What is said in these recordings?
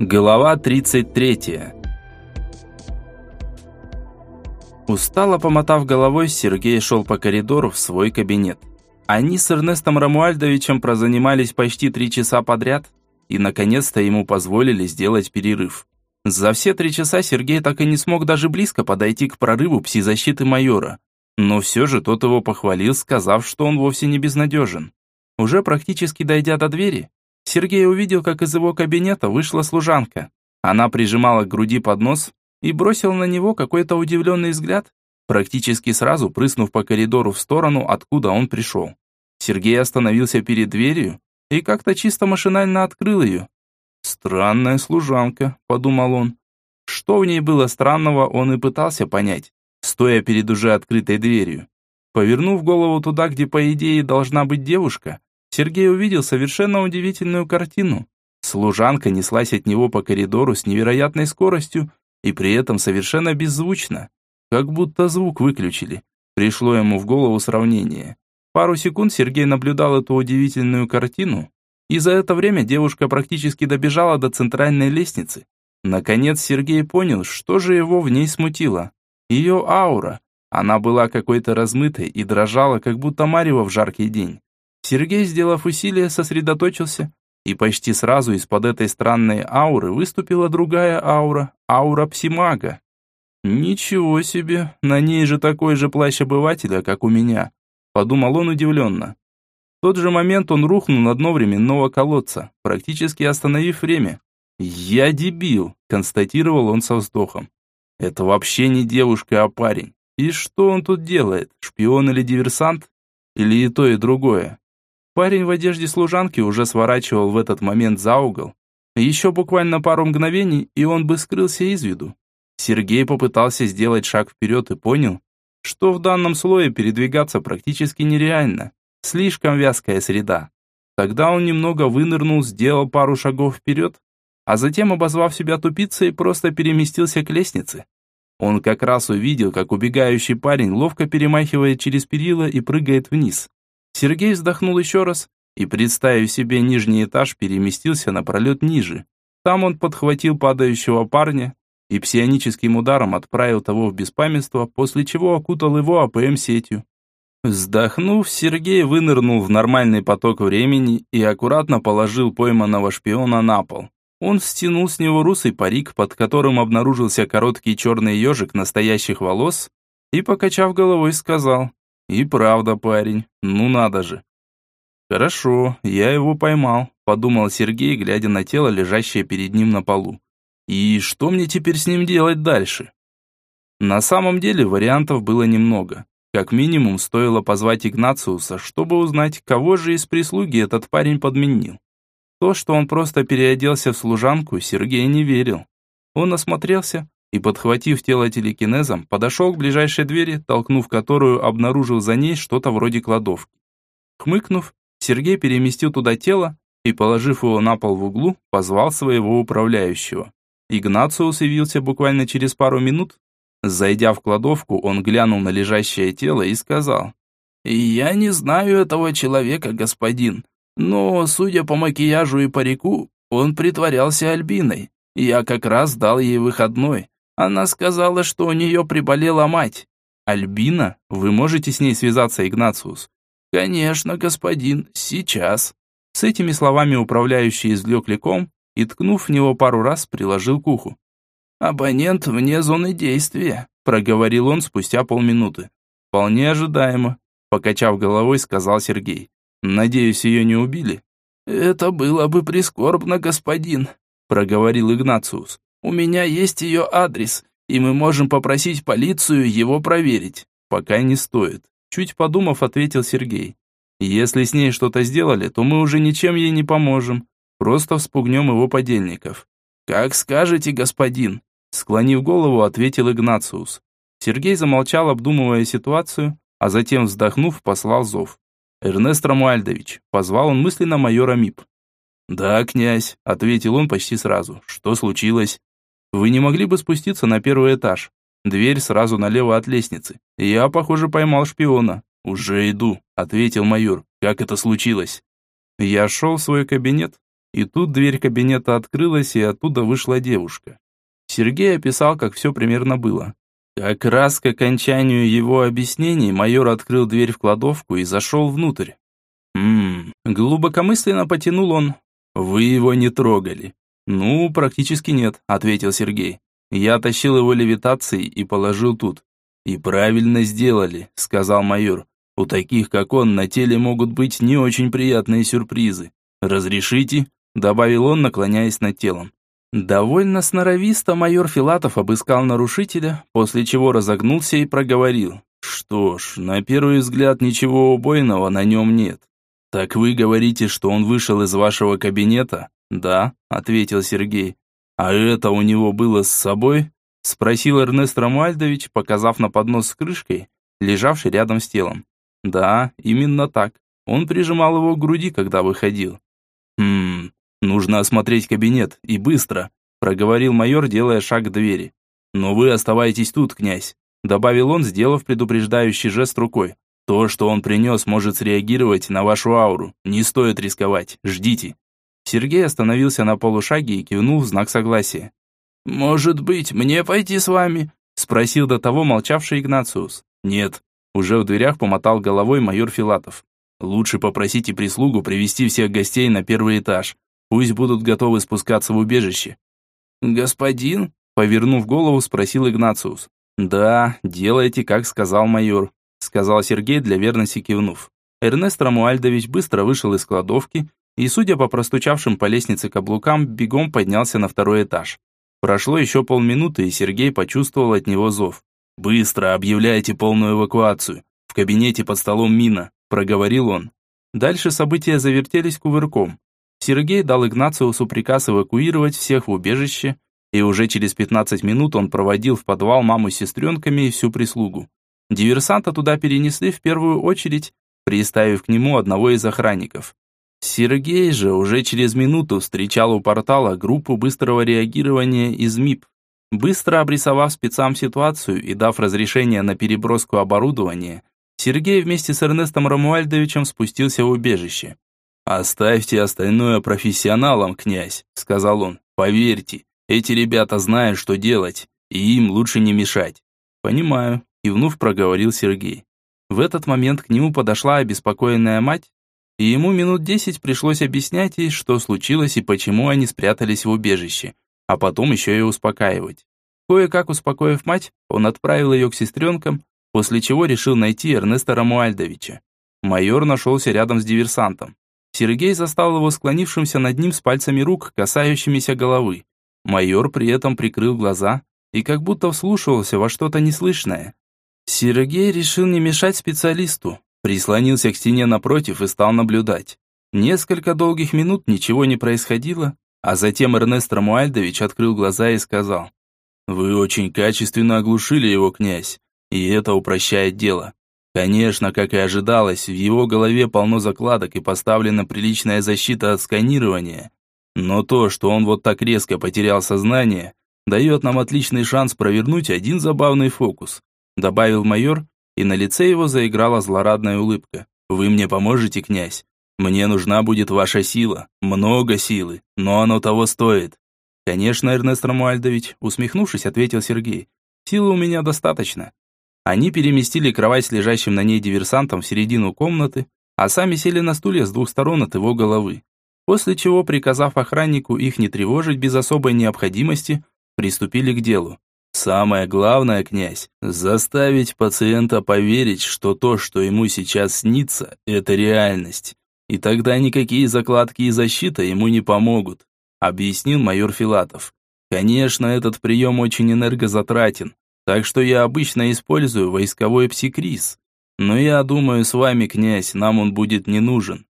Глава 33 Устало помотав головой, Сергей шел по коридору в свой кабинет. Они с Эрнестом Рамуальдовичем прозанимались почти три часа подряд, и наконец-то ему позволили сделать перерыв. За все три часа Сергей так и не смог даже близко подойти к прорыву пси-защиты майора. Но все же тот его похвалил, сказав, что он вовсе не безнадежен. Уже практически дойдя до двери, Сергей увидел, как из его кабинета вышла служанка. Она прижимала к груди поднос и бросила на него какой-то удивленный взгляд, практически сразу прыснув по коридору в сторону, откуда он пришел. Сергей остановился перед дверью и как-то чисто машинально открыл ее. «Странная служанка», — подумал он. Что в ней было странного, он и пытался понять, стоя перед уже открытой дверью. Повернув голову туда, где, по идее, должна быть девушка, Сергей увидел совершенно удивительную картину. Служанка неслась от него по коридору с невероятной скоростью и при этом совершенно беззвучно. Как будто звук выключили. Пришло ему в голову сравнение. Пару секунд Сергей наблюдал эту удивительную картину, и за это время девушка практически добежала до центральной лестницы. Наконец Сергей понял, что же его в ней смутило. Ее аура. Она была какой-то размытой и дрожала, как будто марево в жаркий день. Сергей, сделав усилие, сосредоточился, и почти сразу из-под этой странной ауры выступила другая аура, аура псимага. «Ничего себе, на ней же такой же плащ обывателя, как у меня», – подумал он удивленно. В тот же момент он рухнул на дно временного колодца, практически остановив время. «Я дебил», – констатировал он со вздохом. «Это вообще не девушка, а парень. И что он тут делает? Шпион или диверсант? Или и то, и другое?» Парень в одежде служанки уже сворачивал в этот момент за угол. Еще буквально пару мгновений, и он бы скрылся из виду. Сергей попытался сделать шаг вперед и понял, что в данном слое передвигаться практически нереально. Слишком вязкая среда. Тогда он немного вынырнул, сделал пару шагов вперед, а затем, обозвав себя тупицей, просто переместился к лестнице. Он как раз увидел, как убегающий парень ловко перемахивает через перила и прыгает вниз. Сергей вздохнул еще раз и, представив себе нижний этаж, переместился на пролет ниже. Там он подхватил падающего парня и псионическим ударом отправил того в беспамятство, после чего окутал его АПМ-сетью. Вздохнув, Сергей вынырнул в нормальный поток времени и аккуратно положил пойманного шпиона на пол. Он стянул с него русый парик, под которым обнаружился короткий черный ежик настоящих волос, и, покачав головой, сказал и правда, парень, ну надо же. Хорошо, я его поймал, подумал Сергей, глядя на тело, лежащее перед ним на полу. И что мне теперь с ним делать дальше? На самом деле вариантов было немного. Как минимум стоило позвать Игнациуса, чтобы узнать, кого же из прислуги этот парень подменил. То, что он просто переоделся в служанку, Сергей не верил. Он осмотрелся, и, подхватив тело телекинезом, подошел к ближайшей двери, толкнув которую, обнаружил за ней что-то вроде кладовки. Хмыкнув, Сергей переместил туда тело и, положив его на пол в углу, позвал своего управляющего. Игнациус явился буквально через пару минут. Зайдя в кладовку, он глянул на лежащее тело и сказал, «Я не знаю этого человека, господин, но, судя по макияжу и парику, он притворялся Альбиной. Я как раз дал ей выходной, она сказала, что у нее приболела мать. Альбина? Вы можете с ней связаться, Игнациус? Конечно, господин, сейчас. С этими словами управляющий извлек леком и, ткнув в него пару раз, приложил к уху. «Абонент вне зоны действия», — проговорил он спустя полминуты. «Вполне ожидаемо», — покачав головой, сказал Сергей. «Надеюсь, ее не убили?» «Это было бы прискорбно, господин», — проговорил Игнациус. У меня есть ее адрес, и мы можем попросить полицию его проверить. Пока не стоит. Чуть подумав, ответил Сергей. Если с ней что-то сделали, то мы уже ничем ей не поможем. Просто вспугнем его подельников. Как скажете, господин. Склонив голову, ответил Игнациус. Сергей замолчал, обдумывая ситуацию, а затем, вздохнув, послал зов. «Эрнест Рамуальдович», — позвал он мысленно майора МИП. «Да, князь», — ответил он почти сразу. «Что случилось?» Вы не могли бы спуститься на первый этаж? Дверь сразу налево от лестницы. Я, похоже, поймал шпиона. Уже иду, ответил майор. Как это случилось? Я шел в свой кабинет, И тут дверь кабинета открылась, и оттуда вышла девушка. Сергей описал, как все примерно было. Как раз к окончанию его объяснений майор открыл дверь в кладовку и зашел внутрь. «Ммм, глубокомысленно потянул он. Вы его не трогали». «Ну, практически нет», — ответил Сергей. «Я тащил его левитацией и положил тут». «И правильно сделали», — сказал майор. «У таких, как он, на теле могут быть не очень приятные сюрпризы. Разрешите?» — добавил он, наклоняясь над телом. Довольно сноровисто майор Филатов обыскал нарушителя, после чего разогнулся и проговорил. «Что ж, на первый взгляд ничего убойного на нем нет. Так вы говорите, что он вышел из вашего кабинета?» «Да», — ответил Сергей. «А это у него было с собой?» — спросил Эрнест Ромуальдович, показав на поднос с крышкой, лежавший рядом с телом. «Да, именно так. Он прижимал его к груди, когда выходил». «Хм, нужно осмотреть кабинет, и быстро», — проговорил майор, делая шаг к двери. «Но вы оставайтесь тут, князь», — добавил он, сделав предупреждающий жест рукой. «То, что он принес, может среагировать на вашу ауру. Не стоит рисковать. Ждите». Сергей остановился на полушаге и кивнул в знак согласия. «Может быть, мне пойти с вами?» спросил до того молчавший Игнациус. «Нет». Уже в дверях помотал головой майор Филатов. «Лучше попросите прислугу привести всех гостей на первый этаж. Пусть будут готовы спускаться в убежище». «Господин?» Повернув голову, спросил Игнациус. «Да, делайте, как сказал майор», сказал Сергей для верности кивнув. Эрнест Рамуальдович быстро вышел из кладовки и, судя по простучавшим по лестнице каблукам, бегом поднялся на второй этаж. Прошло еще полминуты, и Сергей почувствовал от него зов. «Быстро объявляйте полную эвакуацию. В кабинете под столом мина», – проговорил он. Дальше события завертелись кувырком. Сергей дал Игнациусу приказ эвакуировать всех в убежище, и уже через 15 минут он проводил в подвал маму с сестренками и всю прислугу. Диверсанта туда перенесли в первую очередь, приставив к нему одного из охранников. Сергей же уже через минуту встречал у портала группу быстрого реагирования из МИП. Быстро обрисовав спецам ситуацию и дав разрешение на переброску оборудования, Сергей вместе с Эрнестом Рамуальдовичем спустился в убежище. «Оставьте остальное профессионалам, князь», — сказал он. «Поверьте, эти ребята знают, что делать, и им лучше не мешать». «Понимаю», — кивнув, проговорил Сергей. В этот момент к нему подошла обеспокоенная мать и ему минут десять пришлось объяснять ей, что случилось и почему они спрятались в убежище, а потом еще и успокаивать. Кое-как успокоив мать, он отправил ее к сестренкам, после чего решил найти Эрнеста Рамуальдовича. Майор нашелся рядом с диверсантом. Сергей застал его склонившимся над ним с пальцами рук, касающимися головы. Майор при этом прикрыл глаза и как будто вслушивался во что-то неслышное. Сергей решил не мешать специалисту, Прислонился к стене напротив и стал наблюдать. Несколько долгих минут ничего не происходило, а затем Эрнест Рамуальдович открыл глаза и сказал, «Вы очень качественно оглушили его, князь, и это упрощает дело. Конечно, как и ожидалось, в его голове полно закладок и поставлена приличная защита от сканирования. Но то, что он вот так резко потерял сознание, дает нам отличный шанс провернуть один забавный фокус», добавил майор и на лице его заиграла злорадная улыбка. «Вы мне поможете, князь? Мне нужна будет ваша сила, много силы, но оно того стоит». «Конечно, Эрнест Рамуальдович», усмехнувшись, ответил Сергей. «Силы у меня достаточно». Они переместили кровать с лежащим на ней диверсантом в середину комнаты, а сами сели на стулья с двух сторон от его головы. После чего, приказав охраннику их не тревожить без особой необходимости, приступили к делу. Самое главное, князь, заставить пациента поверить, что то, что ему сейчас снится, это реальность. И тогда никакие закладки и защита ему не помогут, объяснил майор Филатов. Конечно, этот прием очень энергозатратен, так что я обычно использую войсковой псикриз. Но я думаю, с вами, князь, нам он будет не нужен.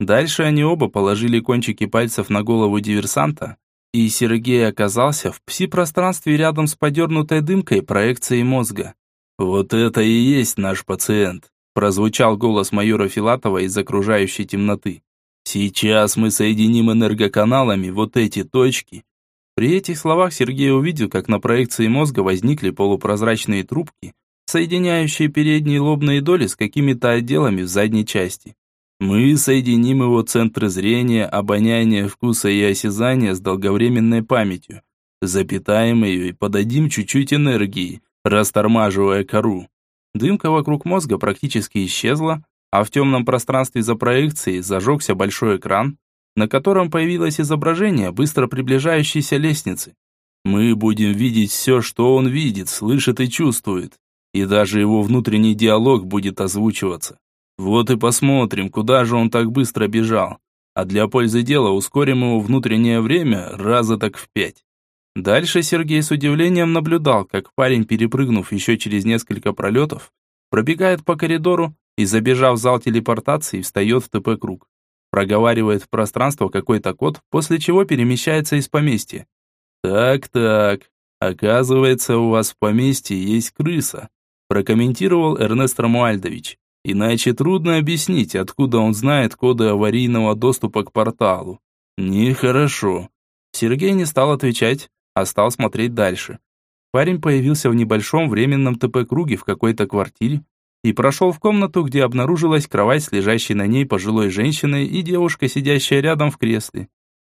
Дальше они оба положили кончики пальцев на голову диверсанта, и Сергей оказался в пси-пространстве рядом с подернутой дымкой проекцией мозга. «Вот это и есть наш пациент», прозвучал голос майора Филатова из окружающей темноты. «Сейчас мы соединим энергоканалами вот эти точки». При этих словах Сергей увидел, как на проекции мозга возникли полупрозрачные трубки, соединяющие передние лобные доли с какими-то отделами в задней части. Мы соединим его центры зрения, обоняния, вкуса и осязания с долговременной памятью, запитаем ее и подадим чуть-чуть энергии, растормаживая кору. Дымка вокруг мозга практически исчезла, а в темном пространстве за проекцией зажегся большой экран, на котором появилось изображение быстро приближающейся лестницы. Мы будем видеть все, что он видит, слышит и чувствует, и даже его внутренний диалог будет озвучиваться. Вот и посмотрим, куда же он так быстро бежал. А для пользы дела ускорим его внутреннее время раза так в пять. Дальше Сергей с удивлением наблюдал, как парень, перепрыгнув еще через несколько пролетов, пробегает по коридору и, забежав в зал телепортации, встает в ТП-круг. Проговаривает в пространство какой-то код, после чего перемещается из поместья. «Так-так, оказывается, у вас в поместье есть крыса», прокомментировал Эрнест Рамуальдович. Иначе трудно объяснить, откуда он знает коды аварийного доступа к порталу. Нехорошо. Сергей не стал отвечать, а стал смотреть дальше. Парень появился в небольшом временном ТП-круге в какой-то квартире и прошел в комнату, где обнаружилась кровать с лежащей на ней пожилой женщиной и девушка, сидящая рядом в кресле.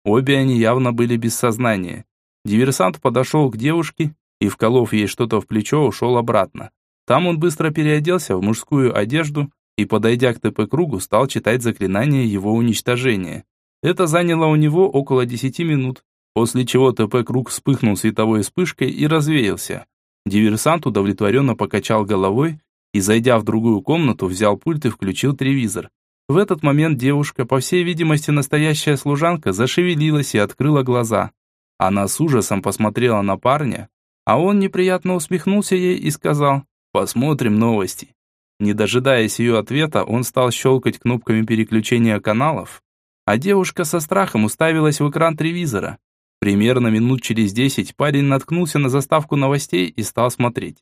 Обе они явно были без сознания. Диверсант подошел к девушке и, вколов ей что-то в плечо, ушел обратно. Там он быстро переоделся в мужскую одежду и, подойдя к ТП-кругу, стал читать заклинание его уничтожения. Это заняло у него около 10 минут, после чего ТП-круг вспыхнул световой вспышкой и развеялся. Диверсант удовлетворенно покачал головой и, зайдя в другую комнату, взял пульт и включил телевизор. В этот момент девушка, по всей видимости настоящая служанка, зашевелилась и открыла глаза. Она с ужасом посмотрела на парня, а он неприятно усмехнулся ей и сказал Посмотрим новости. Не дожидаясь ее ответа, он стал щелкать кнопками переключения каналов, а девушка со страхом уставилась в экран телевизора. Примерно минут через десять парень наткнулся на заставку новостей и стал смотреть.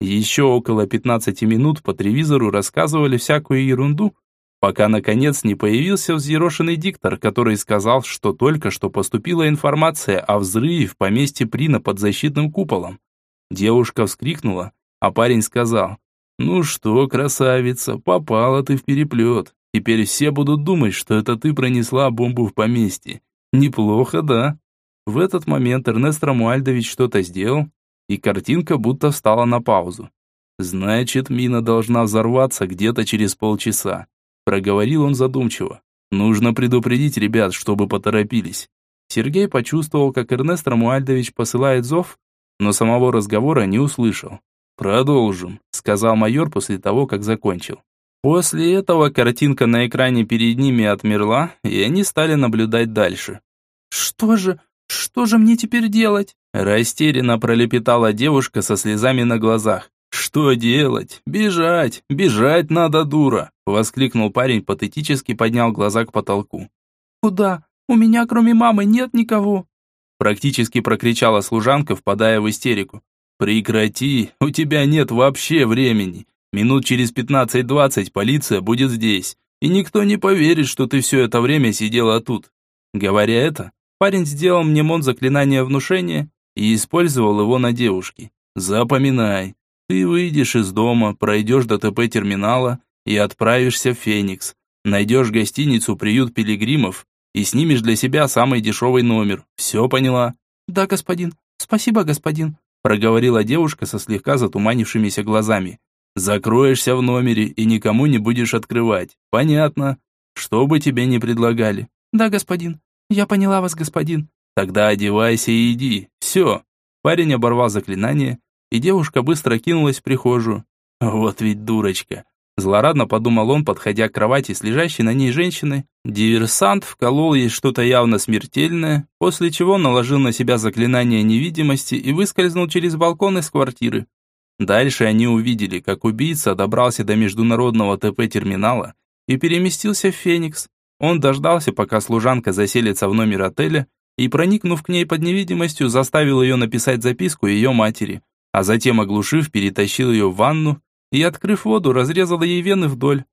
Еще около 15 минут по телевизору рассказывали всякую ерунду, пока наконец не появился взъерошенный диктор, который сказал, что только что поступила информация о взрыве в поместье Прина под защитным куполом. Девушка вскрикнула, а парень сказал, «Ну что, красавица, попала ты в переплет. Теперь все будут думать, что это ты пронесла бомбу в поместье. Неплохо, да?» В этот момент Эрнест Рамуальдович что-то сделал, и картинка будто встала на паузу. «Значит, мина должна взорваться где-то через полчаса», проговорил он задумчиво. «Нужно предупредить ребят, чтобы поторопились». Сергей почувствовал, как Эрнест Рамуальдович посылает зов, но самого разговора не услышал. «Продолжим», — сказал майор после того, как закончил. После этого картинка на экране перед ними отмерла, и они стали наблюдать дальше. «Что же, что же мне теперь делать?» Растерянно пролепетала девушка со слезами на глазах. «Что делать? Бежать! Бежать надо, дура!» Воскликнул парень, патетически поднял глаза к потолку. «Куда? У меня кроме мамы нет никого!» Практически прокричала служанка, впадая в истерику. «Прекрати, у тебя нет вообще времени. Минут через пятнадцать-двадцать полиция будет здесь, и никто не поверит, что ты все это время сидела тут». Говоря это, парень сделал мне мон заклинания внушения и использовал его на девушке. «Запоминай, ты выйдешь из дома, пройдешь до ТП-терминала и отправишься в Феникс. Найдешь гостиницу «Приют пилигримов» и снимешь для себя самый дешевый номер. Все поняла?» «Да, господин. Спасибо, господин проговорила девушка со слегка затуманившимися глазами. Закроешься в номере и никому не будешь открывать. Понятно. Что бы тебе ни предлагали. Да, господин. Я поняла вас, господин. Тогда одевайся и иди. Все. Парень оборвал заклинание, и девушка быстро кинулась в прихожую. Вот ведь дурочка. Злорадно подумал он, подходя к кровати с лежащей на ней женщиной. Диверсант вколол ей что-то явно смертельное, после чего наложил на себя заклинание невидимости и выскользнул через балкон из квартиры. Дальше они увидели, как убийца добрался до международного ТП-терминала и переместился в Феникс. Он дождался, пока служанка заселится в номер отеля, и, проникнув к ней под невидимостью, заставил ее написать записку ее матери, а затем, оглушив, перетащил ее в ванну и, открыв воду, разрезала ей вены вдоль.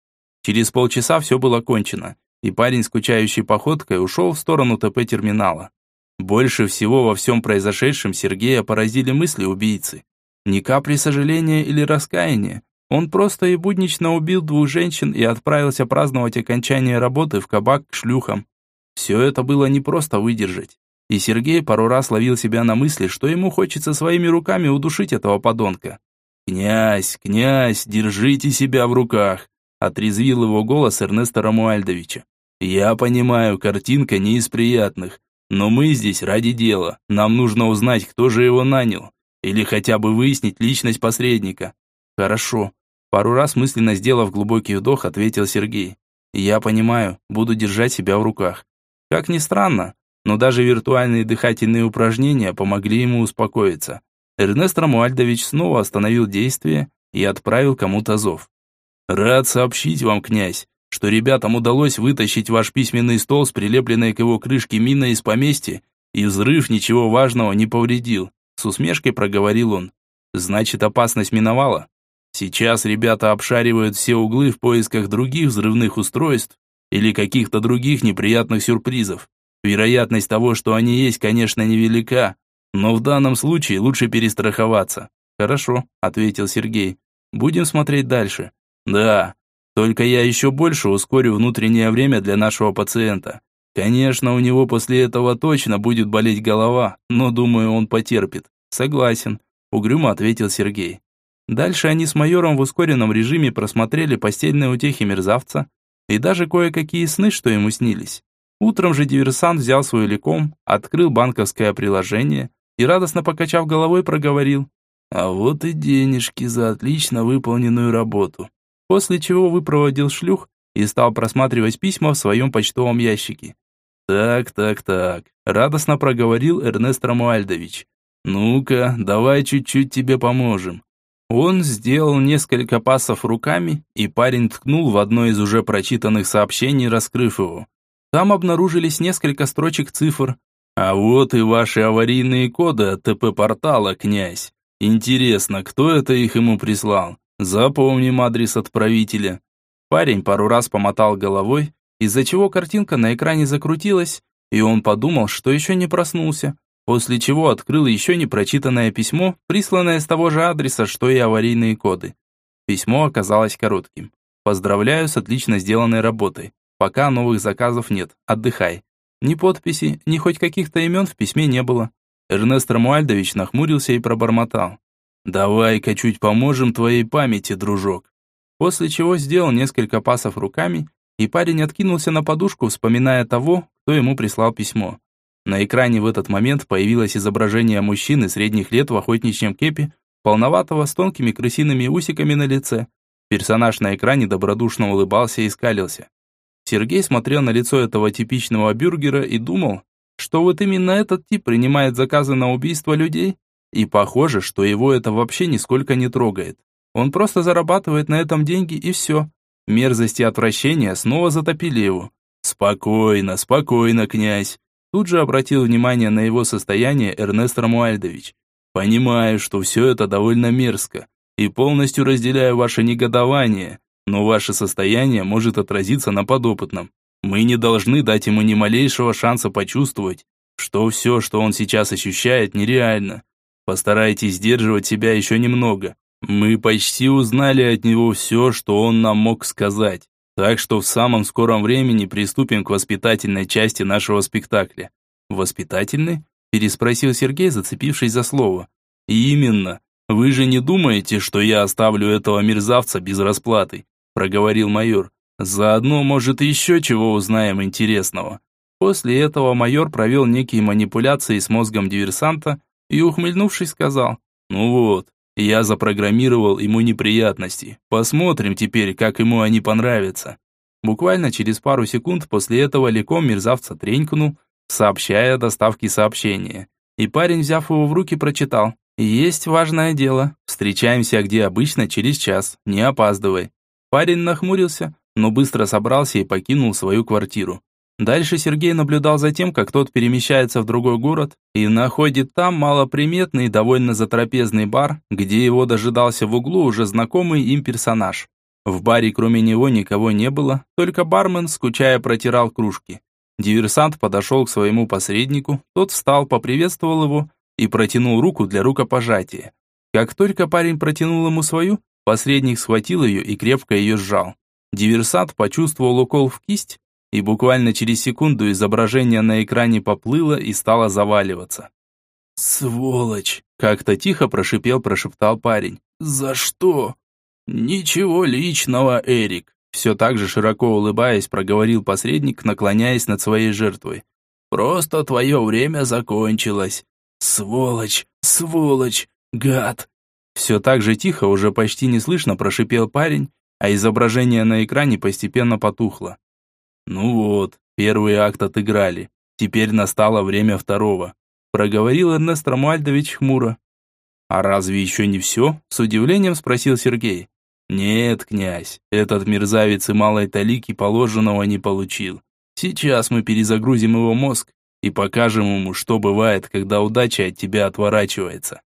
Через полчаса все было кончено, и парень, скучающей походкой, ушел в сторону ТП-терминала. Больше всего во всем произошедшем Сергея поразили мысли убийцы. Ни капли сожаления или раскаяния, Он просто и буднично убил двух женщин и отправился праздновать окончание работы в кабак к шлюхам. Все это было не просто выдержать. И Сергей пару раз ловил себя на мысли, что ему хочется своими руками удушить этого подонка. «Князь, князь, держите себя в руках!» Отрезвил его голос Эрнеста Рамуальдовича. «Я понимаю, картинка не из приятных, но мы здесь ради дела. Нам нужно узнать, кто же его нанял. Или хотя бы выяснить личность посредника». «Хорошо». Пару раз мысленно сделав глубокий вдох, ответил Сергей. «Я понимаю, буду держать себя в руках». Как ни странно, но даже виртуальные дыхательные упражнения помогли ему успокоиться. Эрнест Рамуальдович снова остановил действие и отправил кому-то зов. «Рад сообщить вам, князь, что ребятам удалось вытащить ваш письменный стол с прилепленной к его крышке миной из поместья, и взрыв ничего важного не повредил», с усмешкой проговорил он. «Значит, опасность миновала? Сейчас ребята обшаривают все углы в поисках других взрывных устройств или каких-то других неприятных сюрпризов. Вероятность того, что они есть, конечно, невелика, но в данном случае лучше перестраховаться. Хорошо, ответил Сергей. Будем смотреть дальше. Да, только я еще больше ускорю внутреннее время для нашего пациента. Конечно, у него после этого точно будет болеть голова, но думаю, он потерпит. Согласен, угрюмо ответил Сергей. Дальше они с майором в ускоренном режиме просмотрели постельные утехи мерзавца и даже кое-какие сны, что ему снились. Утром же диверсант взял свой леком, открыл банковское приложение и, радостно покачав головой, проговорил «А вот и денежки за отлично выполненную работу». После чего выпроводил шлюх и стал просматривать письма в своем почтовом ящике. «Так, так, так», – радостно проговорил Эрнест Рамуальдович. «Ну-ка, давай чуть-чуть тебе поможем». Он сделал несколько пасов руками, и парень ткнул в одно из уже прочитанных сообщений, раскрыв его. Там обнаружились несколько строчек цифр. А вот и ваши аварийные коды от ТП-портала, князь. Интересно, кто это их ему прислал? Запомним адрес отправителя. Парень пару раз помотал головой, из-за чего картинка на экране закрутилась, и он подумал, что еще не проснулся, после чего открыл еще не прочитанное письмо, присланное с того же адреса, что и аварийные коды. Письмо оказалось коротким. «Поздравляю с отлично сделанной работой. Пока новых заказов нет, отдыхай. Ни подписи, ни хоть каких-то имен в письме не было. Эрнест Рамуальдович нахмурился и пробормотал. «Давай-ка чуть поможем твоей памяти, дружок». После чего сделал несколько пасов руками, и парень откинулся на подушку, вспоминая того, кто ему прислал письмо. На экране в этот момент появилось изображение мужчины средних лет в охотничьем кепе, полноватого, с тонкими крысиными усиками на лице. Персонаж на экране добродушно улыбался и скалился. Сергей смотрел на лицо этого типичного бюргера и думал, что вот именно этот тип принимает заказы на убийство людей, и похоже, что его это вообще нисколько не трогает. Он просто зарабатывает на этом деньги и все. Мерзости и отвращения снова затопили его. «Спокойно, спокойно, князь!» Тут же обратил внимание на его состояние Эрнест Рамуальдович. «Понимаю, что все это довольно мерзко, и полностью разделяю ваше негодование, но ваше состояние может отразиться на подопытном. Мы не должны дать ему ни малейшего шанса почувствовать, что все, что он сейчас ощущает, нереально. Постарайтесь сдерживать себя еще немного. Мы почти узнали от него все, что он нам мог сказать. Так что в самом скором времени приступим к воспитательной части нашего спектакля. Воспитательный? переспросил Сергей, зацепившись за слово. Именно. Вы же не думаете, что я оставлю этого мерзавца без расплаты? Проговорил майор. Заодно, может, еще чего узнаем интересного. После этого майор провел некие манипуляции с мозгом диверсанта и, ухмыльнувшись, сказал, «Ну вот, я запрограммировал ему неприятности. Посмотрим теперь, как ему они понравятся». Буквально через пару секунд после этого леком мерзавца тренькнул, сообщая о доставке сообщения. И парень, взяв его в руки, прочитал, «Есть важное дело. Встречаемся где обычно через час. Не опаздывай. Парень нахмурился, но быстро собрался и покинул свою квартиру. Дальше Сергей наблюдал за тем, как тот перемещается в другой город и находит там малоприметный, довольно затрапезный бар, где его дожидался в углу уже знакомый им персонаж. В баре кроме него никого не было, только бармен, скучая, протирал кружки. Диверсант подошел к своему посреднику, тот встал, поприветствовал его и протянул руку для рукопожатия. Как только парень протянул ему свою, Посредник схватил ее и крепко ее сжал. Диверсант почувствовал укол в кисть, и буквально через секунду изображение на экране поплыло и стало заваливаться. «Сволочь!» – как-то тихо прошипел, прошептал парень. «За что?» «Ничего личного, Эрик!» Все так же широко улыбаясь, проговорил посредник, наклоняясь над своей жертвой. «Просто твое время закончилось. Сволочь! Сволочь! Гад!» Все так же тихо, уже почти не слышно, прошипел парень, а изображение на экране постепенно потухло. «Ну вот, первый акт отыграли. Теперь настало время второго», проговорил Эрнест Ромуальдович хмуро. «А разве еще не все?» – с удивлением спросил Сергей. «Нет, князь, этот мерзавец и малой талики положенного не получил. Сейчас мы перезагрузим его мозг и покажем ему, что бывает, когда удача от тебя отворачивается».